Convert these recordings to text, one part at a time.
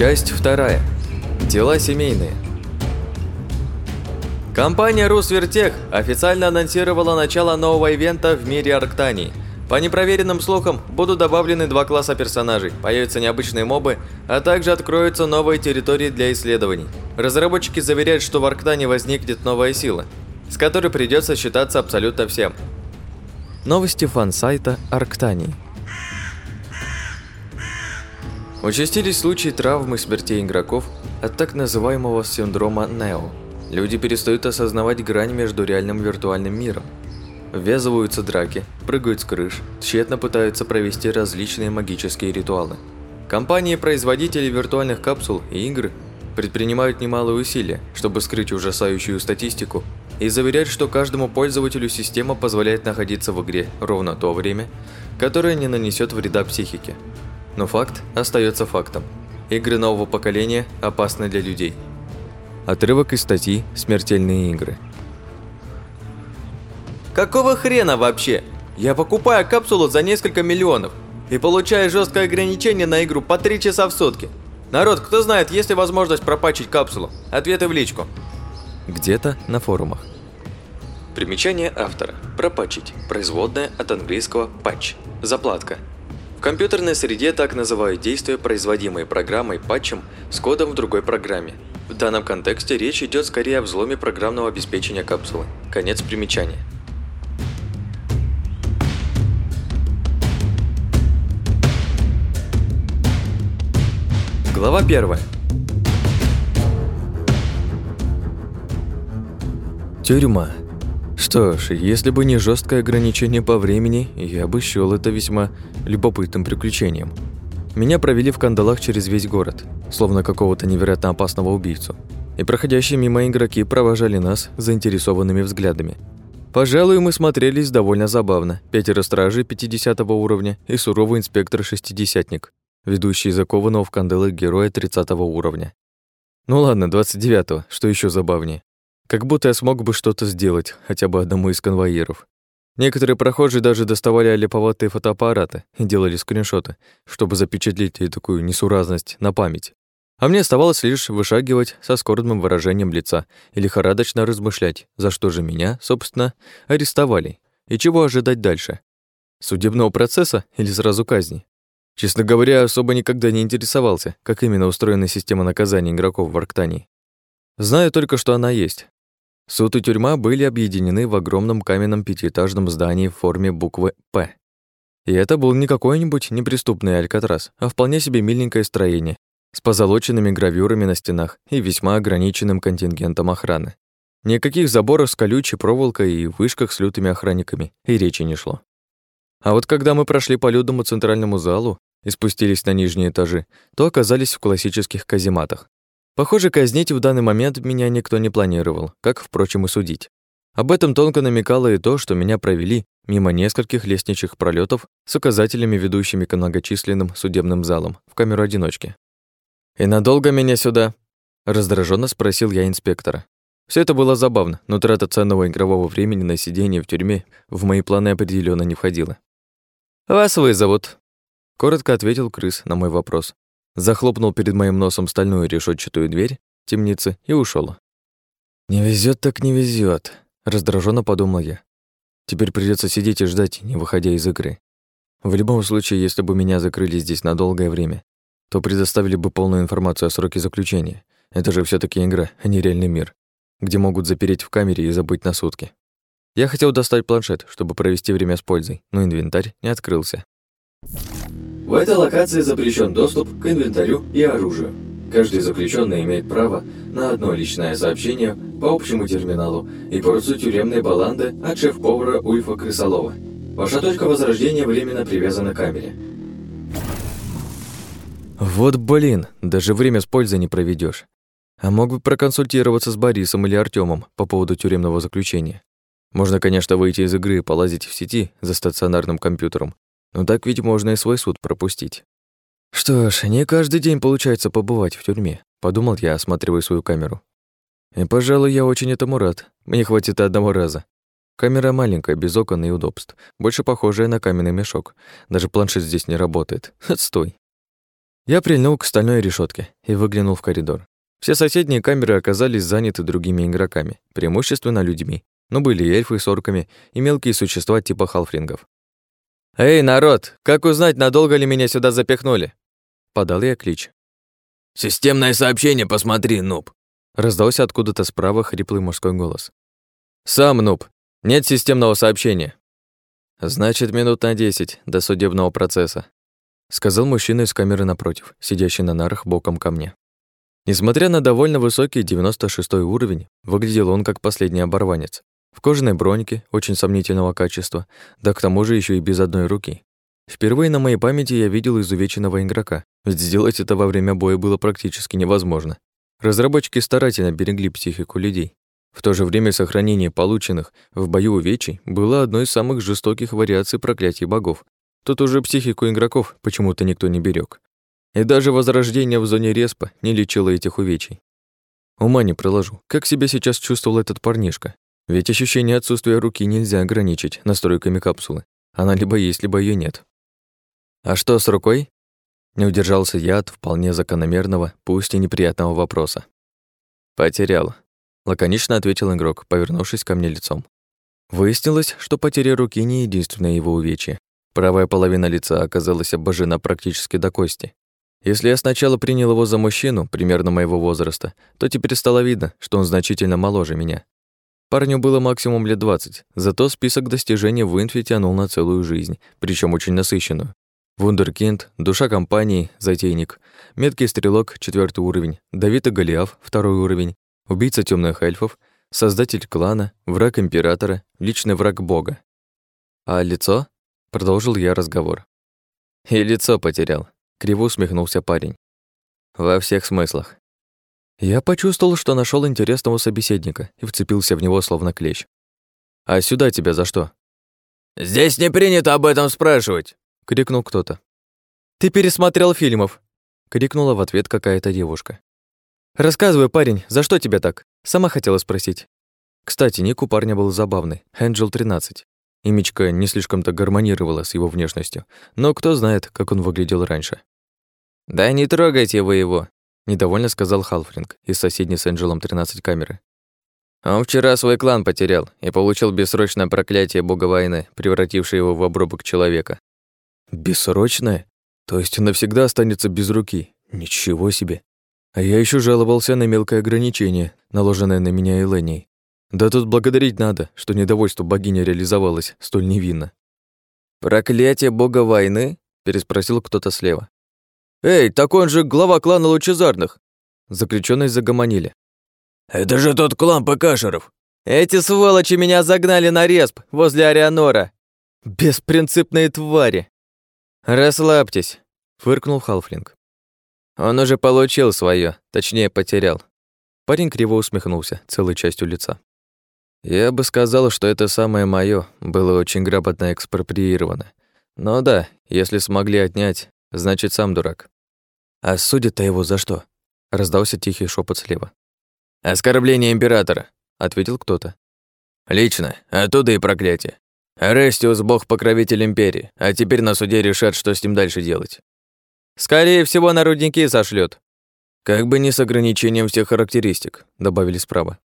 Часть вторая. Дела семейные. Компания «Русвертех» официально анонсировала начало нового ивента в мире Арктании. По непроверенным слухам, будут добавлены два класса персонажей, появятся необычные мобы, а также откроются новые территории для исследований. Разработчики заверяют, что в Арктане возникнет новая сила, с которой придется считаться абсолютно всем. Новости фан-сайта Арктании. Участились случаи травм и смертей игроков от так называемого синдрома Нео. Люди перестают осознавать грань между реальным и виртуальным миром. Ввязываются драки, прыгают с крыш, тщетно пытаются провести различные магические ритуалы. Компании-производители виртуальных капсул и игр предпринимают немалые усилия, чтобы скрыть ужасающую статистику и заверять, что каждому пользователю система позволяет находиться в игре ровно то время, которое не нанесет вреда психике. Но факт остается фактом. Игры нового поколения опасны для людей. Отрывок из статьи «Смертельные игры». Какого хрена вообще? Я покупаю капсулу за несколько миллионов и получаю жесткое ограничение на игру по 3 часа в сутки. Народ, кто знает, есть ли возможность пропачить капсулу? Ответы в личку. Где-то на форумах. Примечание автора. Пропачить. Производное от английского patch. Заплатка. В компьютерной среде так называют действия, производимые программой патчем с кодом в другой программе. В данном контексте речь идет скорее о взломе программного обеспечения капсулы. Конец примечания. Глава 1. Тюрьма. Что ж, если бы не жесткое ограничение по времени, я бы счёл это весьма любопытным приключением. Меня провели в кандалах через весь город, словно какого-то невероятно опасного убийцу. И проходящие мимо игроки провожали нас заинтересованными взглядами. Пожалуй, мы смотрелись довольно забавно. Пятеро стражей 50 уровня и суровый инспектор-шестидесятник, ведущий закованного в кандалы героя 30 уровня. Ну ладно, 29-го, что еще забавнее. Как будто я смог бы что-то сделать, хотя бы одному из конвоиров. Некоторые прохожие даже доставали олиповатые фотоаппараты и делали скриншоты, чтобы запечатлеть такую несуразность на память. А мне оставалось лишь вышагивать со скорбным выражением лица и лихорадочно размышлять, за что же меня, собственно, арестовали и чего ожидать дальше. Судебного процесса или сразу казни? Честно говоря, особо никогда не интересовался, как именно устроена система наказания игроков в Арктании. Знаю только, что она есть, Суд и тюрьма были объединены в огромном каменном пятиэтажном здании в форме буквы «П». И это был не какой-нибудь неприступный Алькатрас, а вполне себе миленькое строение с позолоченными гравюрами на стенах и весьма ограниченным контингентом охраны. Никаких заборов с колючей проволокой и вышках с лютыми охранниками и речи не шло. А вот когда мы прошли по людному центральному залу и спустились на нижние этажи, то оказались в классических казематах. Похоже, казнить в данный момент меня никто не планировал, как, впрочем, и судить. Об этом тонко намекало и то, что меня провели мимо нескольких лестничных пролетов с указателями, ведущими к многочисленным судебным залам, в камеру одиночки. «И надолго меня сюда?» – раздраженно спросил я инспектора. Все это было забавно, но трата ценного игрового времени на сидение в тюрьме в мои планы определенно не входила. «Вас вызовут», – коротко ответил крыс на мой вопрос, захлопнул перед моим носом стальную решетчатую дверь темницы и ушел. «Не везет так не везет, раздраженно подумал я. «Теперь придется сидеть и ждать, не выходя из игры. В любом случае, если бы меня закрыли здесь на долгое время, то предоставили бы полную информацию о сроке заключения. Это же все таки игра, а не реальный мир, где могут запереть в камере и забыть на сутки. Я хотел достать планшет, чтобы провести время с пользой, но инвентарь не открылся. В этой локации запрещен доступ к инвентарю и оружию. Каждый заключенный имеет право на одно личное сообщение по общему терминалу и порцию тюремной баланды от шеф-повара Ульфа Крысолова. Ваша точка возрождения временно привязана к камере. Вот блин, даже время с пользой не проведешь. А мог бы проконсультироваться с Борисом или Артемом по поводу тюремного заключения. Можно, конечно, выйти из игры и полазить в сети за стационарным компьютером, но так ведь можно и свой суд пропустить. Что ж, не каждый день получается побывать в тюрьме, подумал я, осматривая свою камеру. И, пожалуй, я очень этому рад. Мне хватит одного раза. Камера маленькая, без окон и удобств, больше похожая на каменный мешок. Даже планшет здесь не работает. Отстой. Я прильнул к стальной решетке и выглянул в коридор. Все соседние камеры оказались заняты другими игроками, преимущественно людьми, но были и эльфы с орками, и мелкие существа типа халфрингов. «Эй, народ, как узнать, надолго ли меня сюда запихнули?» Подал я клич. «Системное сообщение посмотри, нуб!» Раздался откуда-то справа хриплый мужской голос. «Сам, нуб, нет системного сообщения». «Значит, минут на десять до судебного процесса», сказал мужчина из камеры напротив, сидящий на нарах боком ко мне. Несмотря на довольно высокий 96 уровень, выглядел он как последний оборванец. В кожаной броньке, очень сомнительного качества, да к тому же еще и без одной руки. Впервые на моей памяти я видел изувеченного игрока, сделать это во время боя было практически невозможно. Разработчики старательно берегли психику людей. В то же время сохранение полученных в бою увечий было одной из самых жестоких вариаций проклятий богов. Тут уже психику игроков почему-то никто не берег. И даже возрождение в зоне респа не лечило этих увечий. Ума не приложу, как себя сейчас чувствовал этот парнишка. Ведь ощущение отсутствия руки нельзя ограничить настройками капсулы. Она либо есть, либо ее нет. «А что с рукой?» Не удержался я от вполне закономерного, пусть и неприятного вопроса. «Потерял», — лаконично ответил игрок, повернувшись ко мне лицом. Выяснилось, что потеря руки не единственное его увечье. Правая половина лица оказалась обожжена практически до кости. Если я сначала принял его за мужчину, примерно моего возраста, то теперь стало видно, что он значительно моложе меня. Парню было максимум лет 20, зато список достижений в Инфи тянул на целую жизнь, причем очень насыщенную. Вундеркинд, душа компании, затейник, меткий стрелок, четвертый уровень, Давид и Голиаф, второй уровень, убийца темных эльфов, создатель клана, враг императора, личный враг бога. А лицо? Продолжил я разговор. И лицо потерял. Криво усмехнулся парень. Во всех смыслах. Я почувствовал, что нашел интересного собеседника и вцепился в него словно клещ. «А сюда тебя за что?» «Здесь не принято об этом спрашивать!» — крикнул кто-то. «Ты пересмотрел фильмов!» — крикнула в ответ какая-то девушка. «Рассказывай, парень, за что тебя так?» Сама хотела спросить. Кстати, ник у парня был забавный, Энджел 13. Имечка не слишком-то гармонировала с его внешностью, но кто знает, как он выглядел раньше. «Да не трогайте вы его», — недовольно сказал Халфринг из соседней с Энджелом 13 камеры. Он вчера свой клан потерял и получил бессрочное проклятие бога войны, превратившее его в обрубок человека. Бессрочное? То есть навсегда останется без руки? Ничего себе. А я еще жаловался на мелкое ограничение, наложенное на меня Эленей. Да тут благодарить надо, что недовольство богини реализовалось столь невинно. «Проклятие бога войны?» – переспросил кто-то слева. «Эй, так он же глава клана Лучезарных!» Заключенные загомонили. «Это же тот клан ПКшеров!» «Эти сволочи меня загнали на респ возле Арианора!» «Беспринципные твари!» «Расслабьтесь», — фыркнул Халфлинг. «Он уже получил свое, точнее, потерял». Парень криво усмехнулся, целой частью лица. «Я бы сказал, что это самое моё было очень грамотно экспроприировано. Но да, если смогли отнять, значит, сам дурак. А судят-то его за что? Раздался тихий шепот слева. Оскорбление императора, ответил кто-то. Лично, оттуда и проклятие. Арестиус — бог-покровитель империи, а теперь на суде решат, что с ним дальше делать. Скорее всего, на рудники сошлют. Как бы не с ограничением всех характеристик, добавили справа.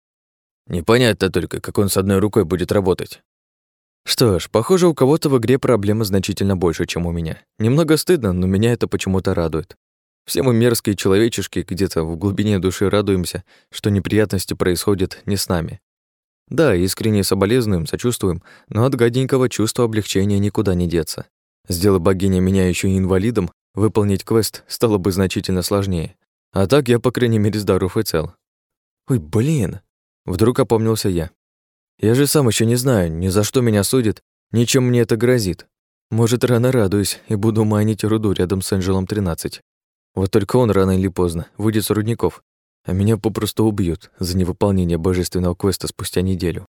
Непонятно только, как он с одной рукой будет работать. Что ж, похоже, у кого-то в игре проблемы значительно больше, чем у меня. Немного стыдно, но меня это почему-то радует. Все мы мерзкие человечешки где-то в глубине души радуемся, что неприятности происходят не с нами. Да, искренне соболезнуем, сочувствуем, но от гаденького чувства облегчения никуда не деться. Сделай богиня меня еще и инвалидом, выполнить квест стало бы значительно сложнее. А так я, по крайней мере, здоров и цел. Ой, блин, вдруг опомнился я. Я же сам еще не знаю, ни за что меня судят, ничем мне это грозит. Может, рано радуюсь и буду майнить руду рядом с Энджелом 13. Вот только он рано или поздно выйдет с рудников, а меня попросту убьют за невыполнение божественного квеста спустя неделю.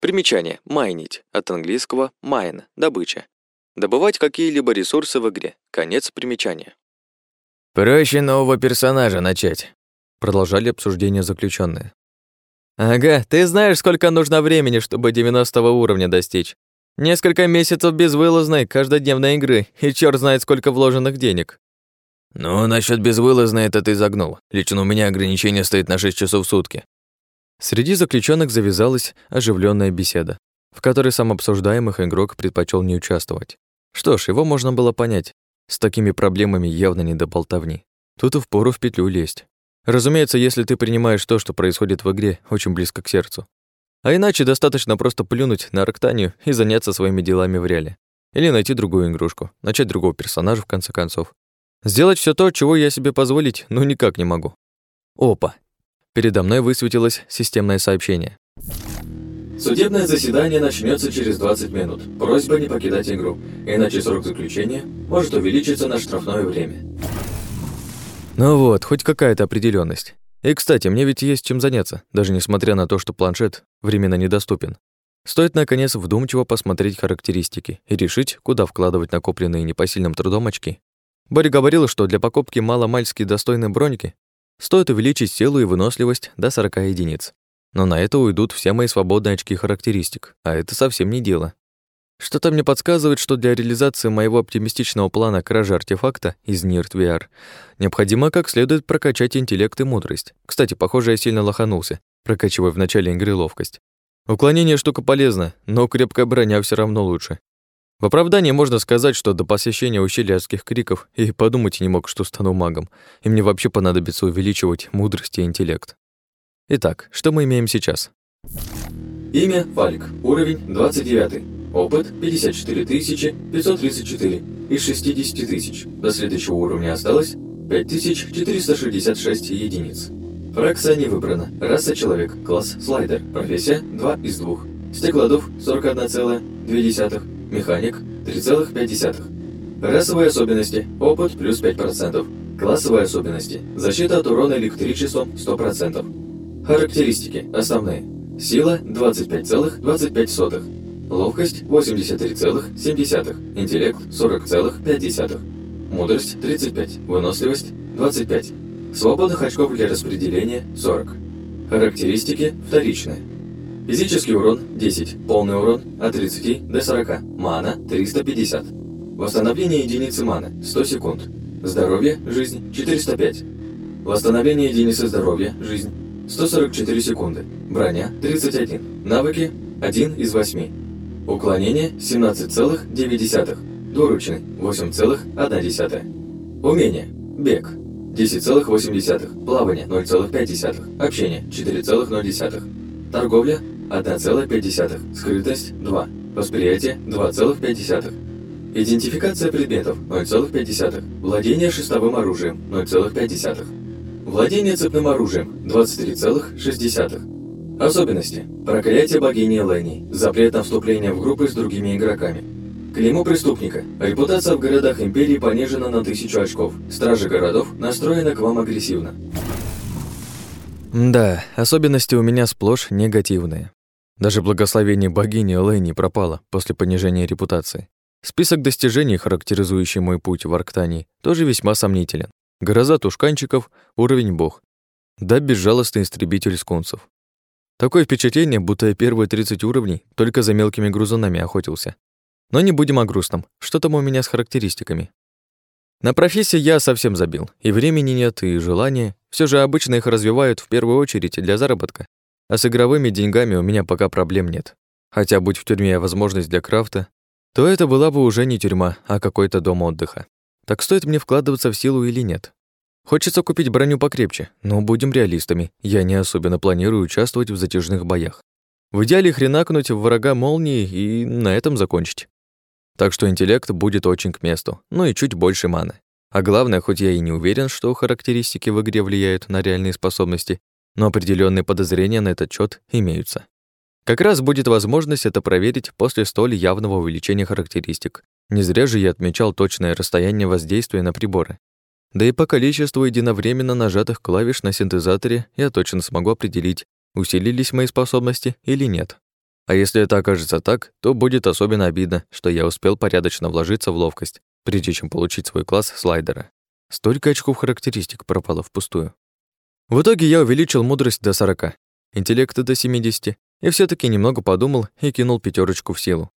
Примечание. Майнить. От английского mine – добыча. Добывать какие-либо ресурсы в игре. Конец примечания. «Проще нового персонажа начать», — продолжали обсуждение заключенные. «Ага, ты знаешь, сколько нужно времени, чтобы 90 уровня достичь? Несколько месяцев безвылазной, каждодневной игры, и черт знает, сколько вложенных денег. «Ну, насчет безвылазной это ты загнул. Лично у меня ограничение стоит на 6 часов в сутки». Среди заключенных завязалась оживленная беседа, в которой сам обсуждаемых игрок предпочел не участвовать. Что ж, его можно было понять. С такими проблемами явно не до болтовни. Тут и впору в петлю лезть. Разумеется, если ты принимаешь то, что происходит в игре, очень близко к сердцу. А иначе достаточно просто плюнуть на Арктанию и заняться своими делами в реале. Или найти другую игрушку, начать другого персонажа в конце концов. Сделать все то, чего я себе позволить, ну никак не могу. Опа. Передо мной высветилось системное сообщение. Судебное заседание начнется через 20 минут. Просьба не покидать игру, иначе срок заключения может увеличиться на штрафное время. Ну вот, хоть какая-то определенность. И, кстати, мне ведь есть чем заняться, даже несмотря на то, что планшет временно недоступен. Стоит, наконец, вдумчиво посмотреть характеристики и решить, куда вкладывать накопленные непосильным трудом очки. Барри говорил, что для покупки маломальски достойной броньки стоит увеличить силу и выносливость до 40 единиц. Но на это уйдут все мои свободные очки характеристик, а это совсем не дело. Что-то мне подсказывает, что для реализации моего оптимистичного плана кражи артефакта из NIRT VR необходимо как следует прокачать интеллект и мудрость. Кстати, похоже, я сильно лоханулся, прокачивая в начале игры ловкость. Уклонение штука полезна, но крепкая броня все равно лучше. В оправдании можно сказать, что до посещения ущелья адских криков и подумать не мог, что стану магом, и мне вообще понадобится увеличивать мудрость и интеллект. Итак, что мы имеем сейчас? Имя Фалик, уровень 29. Опыт 54 534 из 60 тысяч. До следующего уровня осталось 5466 единиц. Фракция не выбрана. Раса человек. Класс слайдер. Профессия 2 из 2. Стеклодув 41,2. Механик 3,5. Расовые особенности. Опыт плюс 5%. Классовые особенности. Защита от урона электричеством 100%. Характеристики. Основные. Сила 25,25. Ловкость 83,7, интеллект 40,5, мудрость 35, выносливость 25, свободных очков для распределения 40. Характеристики вторичные. Физический урон 10, полный урон от 30 до 40, мана 350. Восстановление единицы маны 100 секунд. Здоровье, жизнь 405. Восстановление единицы здоровья, жизнь 144 секунды. Броня 31. Навыки 1 из 8. Уклонение 17,9. Двуручный 8,1. Умение. Бег 10,8. Плавание 0,5. Общение 4,0. Торговля 1,5. Скрытость 2. Восприятие 2,5. Идентификация предметов 0,5. Владение шестовым оружием 0,5. Владение цепным оружием 23,6. Особенности. Проклятие богини Лэни. Запрет на вступление в группы с другими игроками. Клеймо преступника. Репутация в городах Империи понижена на тысячу очков. Стражи городов настроены к вам агрессивно. Да, особенности у меня сплошь негативные. Даже благословение богини Лэни пропало после понижения репутации. Список достижений, характеризующий мой путь в Арктании, тоже весьма сомнителен. Гроза тушканчиков, уровень бог. Да безжалостный истребитель скунсов. Такое впечатление, будто я первые 30 уровней только за мелкими грузунами охотился. Но не будем о грустном. Что там у меня с характеристиками? На профессии я совсем забил. И времени нет, и желания. Все же обычно их развивают в первую очередь для заработка. А с игровыми деньгами у меня пока проблем нет. Хотя будь в тюрьме возможность для крафта, то это была бы уже не тюрьма, а какой-то дом отдыха. Так стоит мне вкладываться в силу или нет? Хочется купить броню покрепче, но будем реалистами, я не особенно планирую участвовать в затяжных боях. В идеале хренакнуть в врага молнии и на этом закончить. Так что интеллект будет очень к месту, ну и чуть больше маны. А главное, хоть я и не уверен, что характеристики в игре влияют на реальные способности, но определенные подозрения на этот счет имеются. Как раз будет возможность это проверить после столь явного увеличения характеристик. Не зря же я отмечал точное расстояние воздействия на приборы. Да и по количеству единовременно нажатых клавиш на синтезаторе я точно смогу определить, усилились мои способности или нет. А если это окажется так, то будет особенно обидно, что я успел порядочно вложиться в ловкость, прежде чем получить свой класс слайдера. Столько очков характеристик пропало впустую. В итоге я увеличил мудрость до 40, интеллект до 70, и все таки немного подумал и кинул пятерочку в силу.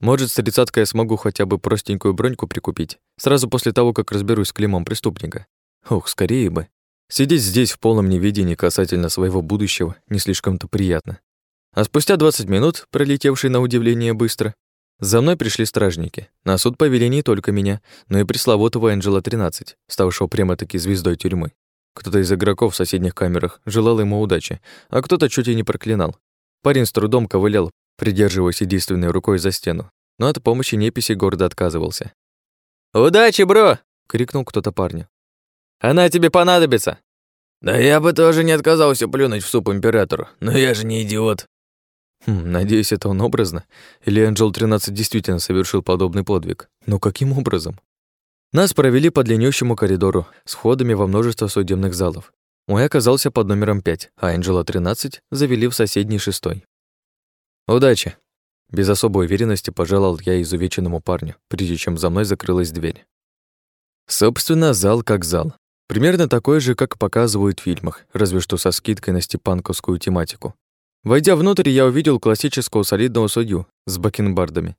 Может, с тридцаткой я смогу хотя бы простенькую броньку прикупить, сразу после того, как разберусь с клеймом преступника. Ох, скорее бы. Сидеть здесь в полном неведении касательно своего будущего не слишком-то приятно. А спустя 20 минут, пролетевшие на удивление быстро, за мной пришли стражники. На суд повели не только меня, но и пресловутого Энджела-13, ставшего прямо-таки звездой тюрьмы. Кто-то из игроков в соседних камерах желал ему удачи, а кто-то чуть и не проклинал. Парень с трудом ковылял, придерживаясь единственной рукой за стену, но от помощи неписи гордо отказывался. «Удачи, бро!» — крикнул кто-то парню. «Она тебе понадобится!» «Да я бы тоже не отказался плюнуть в суп императору, но я же не идиот!» Хм, надеюсь, это он образно? Или Angel 13 действительно совершил подобный подвиг? Но каким образом? Нас провели по длиннющему коридору с входами во множество судебных залов. Мой оказался под номером 5, а Angela 13 завели в соседний шестой. «Удачи!» Без особой уверенности пожелал я изувеченному парню, прежде чем за мной закрылась дверь. Собственно, зал как зал. Примерно такой же, как показывают в фильмах, разве что со скидкой на степанковскую тематику. Войдя внутрь, я увидел классического солидного судью с бакенбардами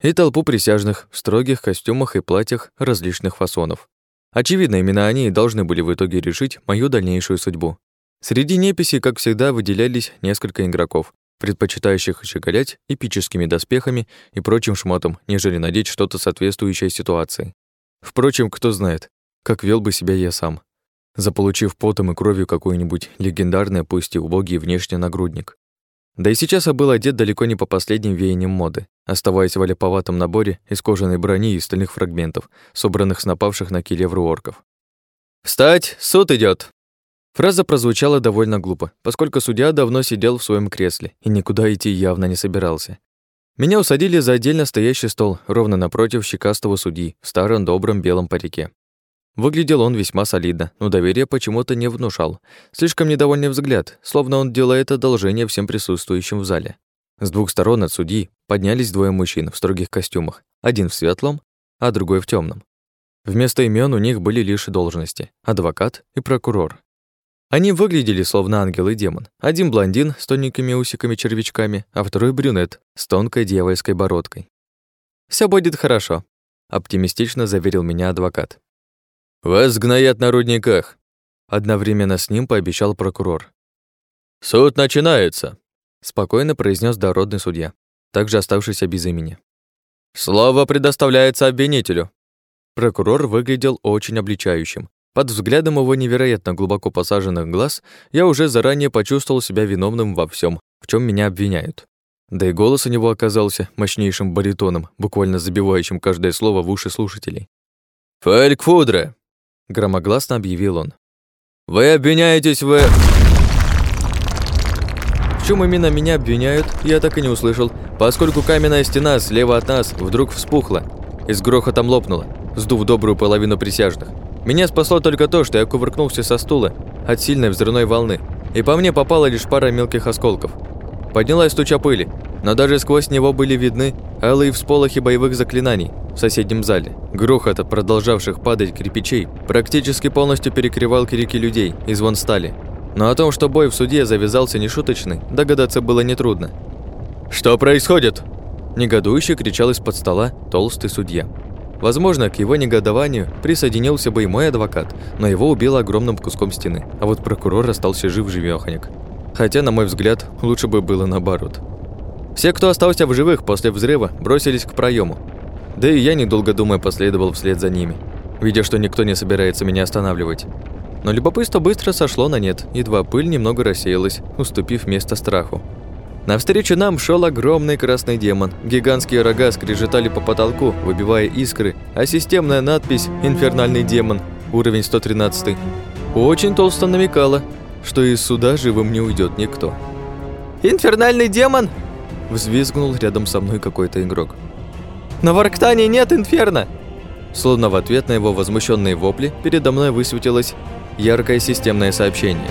и толпу присяжных в строгих костюмах и платьях различных фасонов. Очевидно, именно они и должны были в итоге решить мою дальнейшую судьбу. Среди неписей, как всегда, выделялись несколько игроков, предпочитающих щеголять эпическими доспехами и прочим шмотом, нежели надеть что-то соответствующее ситуации. Впрочем, кто знает, как вел бы себя я сам, заполучив потом и кровью какой-нибудь легендарный, пусть и убогий внешний нагрудник. Да и сейчас я был одет далеко не по последним веяниям моды, оставаясь в аляповатом наборе из кожаной брони и стальных фрагментов, собранных с напавших на килевру орков. «Встать! Суд идет! Фраза прозвучала довольно глупо, поскольку судья давно сидел в своем кресле и никуда идти явно не собирался. Меня усадили за отдельно стоящий стол, ровно напротив щекастого судьи, в старом добром белом парике. Выглядел он весьма солидно, но доверия почему-то не внушал. Слишком недовольный взгляд, словно он делает одолжение всем присутствующим в зале. С двух сторон от судьи поднялись двое мужчин в строгих костюмах, один в светлом, а другой в темном. Вместо имен у них были лишь должности – адвокат и прокурор. Они выглядели словно ангел и демон. Один блондин с тоненькими усиками-червячками, а второй брюнет с тонкой дьявольской бородкой. Все будет хорошо», – оптимистично заверил меня адвокат. «Вас гноят на рудниках», — одновременно с ним пообещал прокурор. «Суд начинается», — спокойно произнес дородный судья, также оставшийся без имени. «Слово предоставляется обвинителю». Прокурор выглядел очень обличающим. Под взглядом его невероятно глубоко посаженных глаз я уже заранее почувствовал себя виновным во всем, в чем меня обвиняют. Да и голос у него оказался мощнейшим баритоном, буквально забивающим каждое слово в уши слушателей. «Фэль Кфудре, громогласно объявил он. Вы обвиняетесь в В чем именно меня обвиняют, я так и не услышал, поскольку каменная стена слева от нас вдруг вспухла и с грохотом лопнула, сдув добрую половину присяжных. Меня спасло только то, что я кувыркнулся со стула от сильной взрывной волны, и по мне попала лишь пара мелких осколков. Поднялась туча пыли, но даже сквозь него были видны алые всполохи боевых заклинаний в соседнем зале. Грохот от продолжавших падать кирпичей практически полностью перекрывал крики людей и звон стали. Но о том, что бой в суде завязался нешуточный, догадаться было нетрудно. «Что происходит?» Негодующе кричал из-под стола толстый судья. Возможно, к его негодованию присоединился бы и мой адвокат, но его убило огромным куском стены, а вот прокурор остался жив-живёхонек. Хотя, на мой взгляд, лучше бы было наоборот. Все, кто остался в живых после взрыва, бросились к проему. Да и я, недолго думая, последовал вслед за ними, видя, что никто не собирается меня останавливать. Но любопытство быстро сошло на нет, едва пыль немного рассеялась, уступив место страху. Навстречу нам шел огромный красный демон. Гигантские рога скрежетали по потолку, выбивая искры, а системная надпись «Инфернальный демон», уровень 113, очень толсто намекала, что из суда живым не уйдет никто. «Инфернальный демон!» Взвизгнул рядом со мной какой-то игрок. «На Варктане нет инферно!» Словно в ответ на его возмущенные вопли, передо мной высветилось яркое системное сообщение.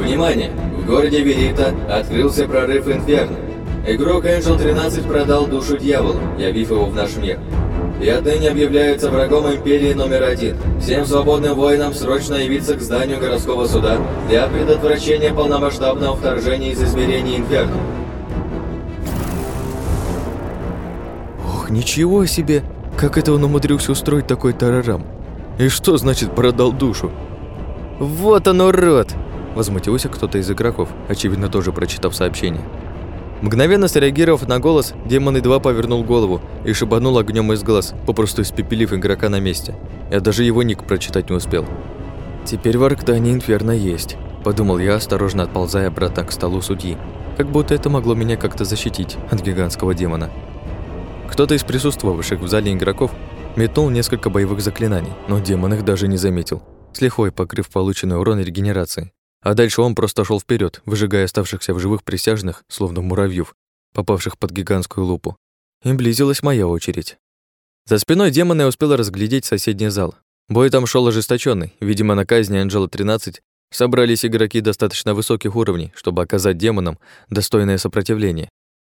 Внимание! В городе Велита открылся прорыв инферно. Игрок Angel 13 продал душу дьяволу, явив его в наш мир и отныне объявляется врагом Империи номер один. Всем свободным воинам срочно явиться к зданию городского суда для предотвращения полномасштабного вторжения из измерений Инферно. Ох, ничего себе! Как это он умудрился устроить такой тарарам? И что значит продал душу? Вот он, урод! Возмутился кто-то из игроков, очевидно, тоже прочитав сообщение. Мгновенно среагировав на голос, демон едва повернул голову и шибанул огнем из глаз, попросту испепелив игрока на месте. Я даже его ник прочитать не успел. «Теперь в Арктане инферно есть», – подумал я, осторожно отползая обратно к столу судьи. Как будто это могло меня как-то защитить от гигантского демона. Кто-то из присутствовавших в зале игроков метнул несколько боевых заклинаний, но демон их даже не заметил, с лихвой покрыв полученный урон регенерации. А дальше он просто шел вперед, выжигая оставшихся в живых присяжных, словно муравьев, попавших под гигантскую лупу. И близилась моя очередь. За спиной демона я успел разглядеть соседний зал. Бой там шел ожесточенный. Видимо, на казни Анджела-13 собрались игроки достаточно высоких уровней, чтобы оказать демонам достойное сопротивление.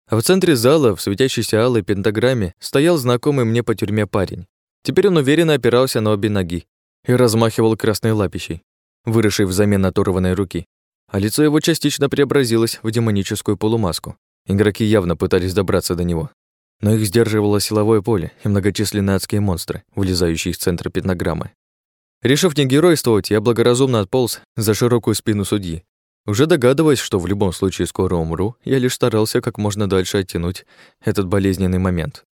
А в центре зала, в светящейся алой пентаграмме, стоял знакомый мне по тюрьме парень. Теперь он уверенно опирался на обе ноги и размахивал красной лапищей выросшей взамен оторванной руки, а лицо его частично преобразилось в демоническую полумаску. Игроки явно пытались добраться до него, но их сдерживало силовое поле и многочисленные адские монстры, вылезающие из центра пентаграммы. Решив не геройствовать, я благоразумно отполз за широкую спину судьи. Уже догадываясь, что в любом случае скоро умру, я лишь старался как можно дальше оттянуть этот болезненный момент.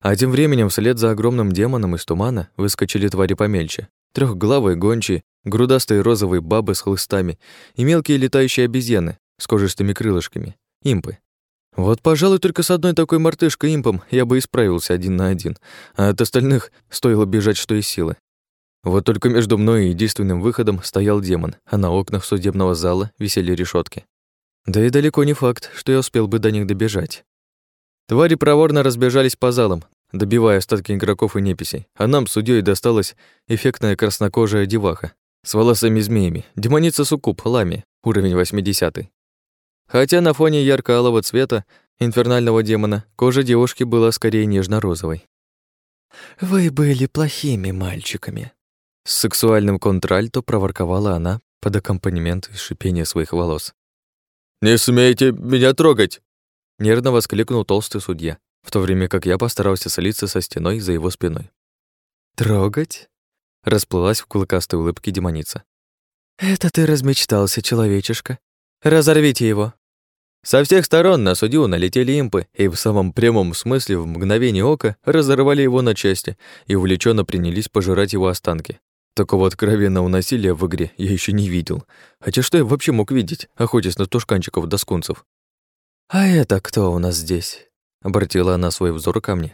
А тем временем вслед за огромным демоном из тумана выскочили твари помельче. Трехглавые гончие грудастые розовые бабы с хлыстами и мелкие летающие обезьяны с кожистыми крылышками, импы. Вот, пожалуй, только с одной такой мартышкой-импом я бы исправился один на один, а от остальных стоило бежать что из силы. Вот только между мной и единственным выходом стоял демон, а на окнах судебного зала висели решетки. Да и далеко не факт, что я успел бы до них добежать. Твари проворно разбежались по залам, добивая остатки игроков и неписей, а нам, судьей, досталась эффектная краснокожая деваха с волосами змеями, демоница Суккуб, Лами, уровень 80. Хотя на фоне ярко-алого цвета инфернального демона кожа девушки была скорее нежно-розовой. «Вы были плохими мальчиками», — с сексуальным контральто проворковала она под аккомпанемент шипения своих волос. «Не смейте меня трогать!» — нервно воскликнул толстый судья, в то время как я постарался солиться со стеной за его спиной. «Трогать?» Расплылась в клыкастой улыбке демоница. «Это ты размечтался, человечишка. Разорвите его!» Со всех сторон на судью налетели импы и в самом прямом смысле в мгновение ока разорвали его на части и увлеченно принялись пожирать его останки. Такого откровенного насилия в игре я еще не видел. Хотя что я вообще мог видеть, охотясь на тушканчиков да скунцев? «А это кто у нас здесь?» — обратила она свой взор ко мне.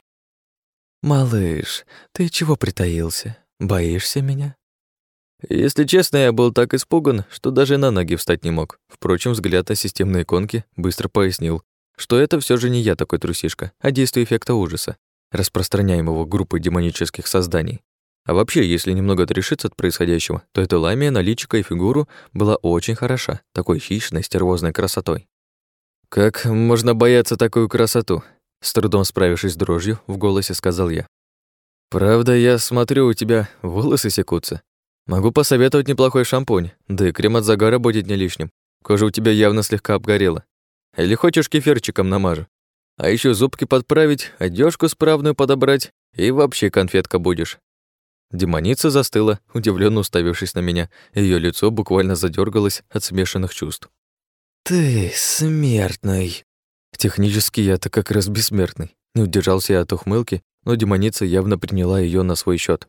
«Малыш, ты чего притаился? Боишься меня? Если честно, я был так испуган, что даже на ноги встать не мог. Впрочем, взгляд на системные иконки быстро пояснил, что это все же не я такой трусишка, а действие эффекта ужаса, распространяемого группой демонических созданий. А вообще, если немного отрешиться от происходящего, то эта ламия на личико и фигуру была очень хороша, такой хищной, стервозной красотой. «Как можно бояться такую красоту?» С трудом справившись с дрожью, в голосе сказал я. Правда, я смотрю, у тебя волосы секутся. Могу посоветовать неплохой шампунь, да и крем от загара будет не лишним. Кожа у тебя явно слегка обгорела. Или хочешь кефирчиком намажу? А еще зубки подправить, одежку справную подобрать, и вообще конфетка будешь. Демоница застыла, удивленно уставившись на меня. Ее лицо буквально задергалось от смешанных чувств. «Ты смертный!» Технически я-то как раз бессмертный. Не удержался я от ухмылки но демоница явно приняла ее на свой счет.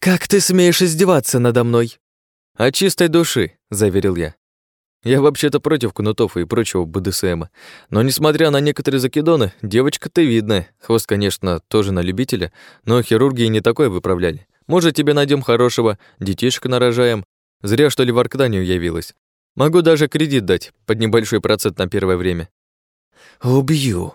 «Как ты смеешь издеваться надо мной?» «От чистой души», — заверил я. «Я вообще-то против кнутов и прочего БДСМа, но, несмотря на некоторые закидоны, девочка ты видная. Хвост, конечно, тоже на любителя, но хирургии не такое выправляли. Может, тебе найдем хорошего, детишка нарожаем. Зря, что ли, в Аркданию явилась. Могу даже кредит дать, под небольшой процент на первое время». «Убью»,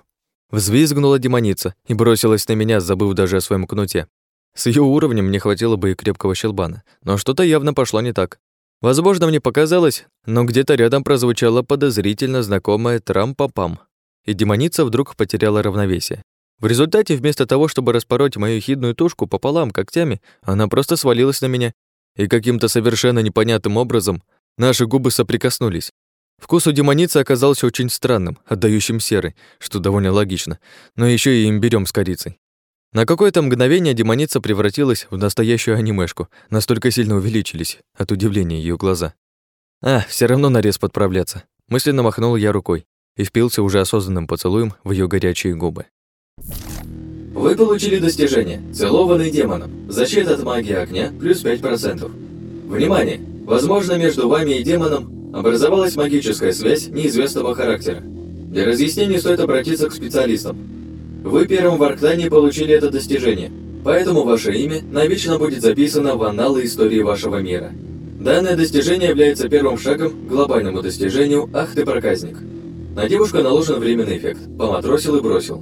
Взвизгнула демоница и бросилась на меня, забыв даже о своем кнуте. С ее уровнем мне хватило бы и крепкого щелбана, но что-то явно пошло не так. Возможно, мне показалось, но где-то рядом прозвучало подозрительно знакомое трам-папам, и демоница вдруг потеряла равновесие. В результате, вместо того, чтобы распороть мою хидную тушку пополам когтями, она просто свалилась на меня, и каким-то совершенно непонятным образом наши губы соприкоснулись. Вкус у демоницы оказался очень странным, отдающим серой, что довольно логично, но еще и имбирем с корицей. На какое-то мгновение демоница превратилась в настоящую анимешку, настолько сильно увеличились от удивления ее глаза. А, все равно нарез подправляться. Мысленно махнул я рукой и впился уже осознанным поцелуем в ее горячие губы. Вы получили достижение «Целованный демоном». Защита от магии огня плюс 5%. Внимание! Возможно, между вами и демоном образовалась магическая связь неизвестного характера. Для разъяснений стоит обратиться к специалистам. Вы первым в Арктане получили это достижение, поэтому ваше имя навечно будет записано в анналы истории вашего мира. Данное достижение является первым шагом к глобальному достижению «Ах ты проказник». На девушку наложен временный эффект «Поматросил и бросил».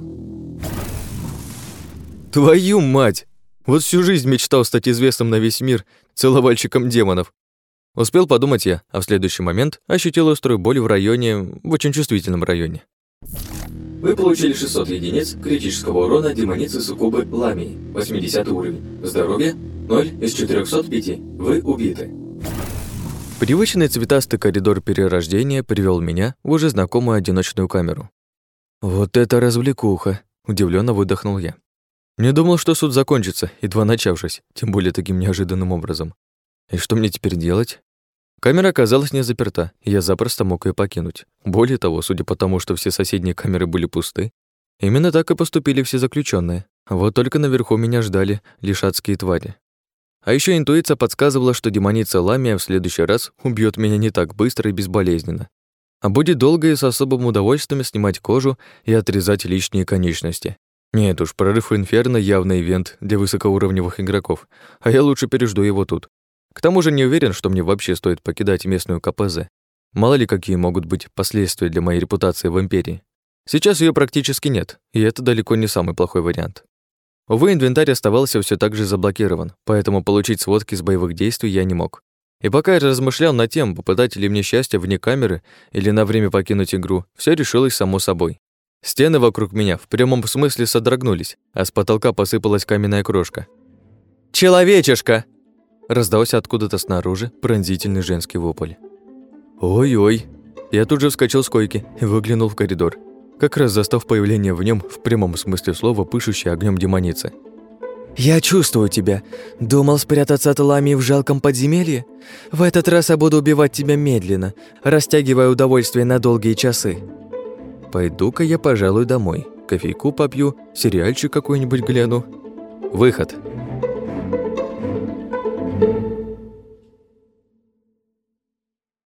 Твою мать! Вот всю жизнь мечтал стать известным на весь мир целовальщиком демонов. Успел подумать я, а в следующий момент ощутил острую боль в районе, в очень чувствительном районе. Вы получили 600 единиц критического урона демоницы Сукубы Ламии, 80 уровень. Здоровье 0 из 405. Вы убиты. Привычный цветастый коридор перерождения привел меня в уже знакомую одиночную камеру. Вот это развлекуха, удивленно выдохнул я. Не думал, что суд закончится, едва начавшись, тем более таким неожиданным образом. И что мне теперь делать? Камера оказалась не заперта, и я запросто мог ее покинуть. Более того, судя по тому, что все соседние камеры были пусты, именно так и поступили все заключенные. Вот только наверху меня ждали лишь адские твари. А еще интуиция подсказывала, что демоница Ламия в следующий раз убьет меня не так быстро и безболезненно, а будет долго и с особым удовольствием снимать кожу и отрезать лишние конечности. Нет уж, прорыв Инферно — явный ивент для высокоуровневых игроков, а я лучше пережду его тут. К тому же не уверен, что мне вообще стоит покидать местную КПЗ. Мало ли какие могут быть последствия для моей репутации в Империи. Сейчас ее практически нет, и это далеко не самый плохой вариант. Увы, инвентарь оставался все так же заблокирован, поэтому получить сводки с боевых действий я не мог. И пока я размышлял над тем, попытать ли мне счастье вне камеры или на время покинуть игру, все решилось само собой. Стены вокруг меня в прямом смысле содрогнулись, а с потолка посыпалась каменная крошка. «Человечешка!» Раздался откуда-то снаружи пронзительный женский вопль. «Ой-ой!» Я тут же вскочил с койки и выглянул в коридор, как раз застав появление в нем в прямом смысле слова пышущей огнем демоницы. «Я чувствую тебя. Думал спрятаться от ламии в жалком подземелье? В этот раз я буду убивать тебя медленно, растягивая удовольствие на долгие часы. Пойду-ка я, пожалуй, домой. Кофейку попью, сериальчик какой-нибудь гляну. Выход!»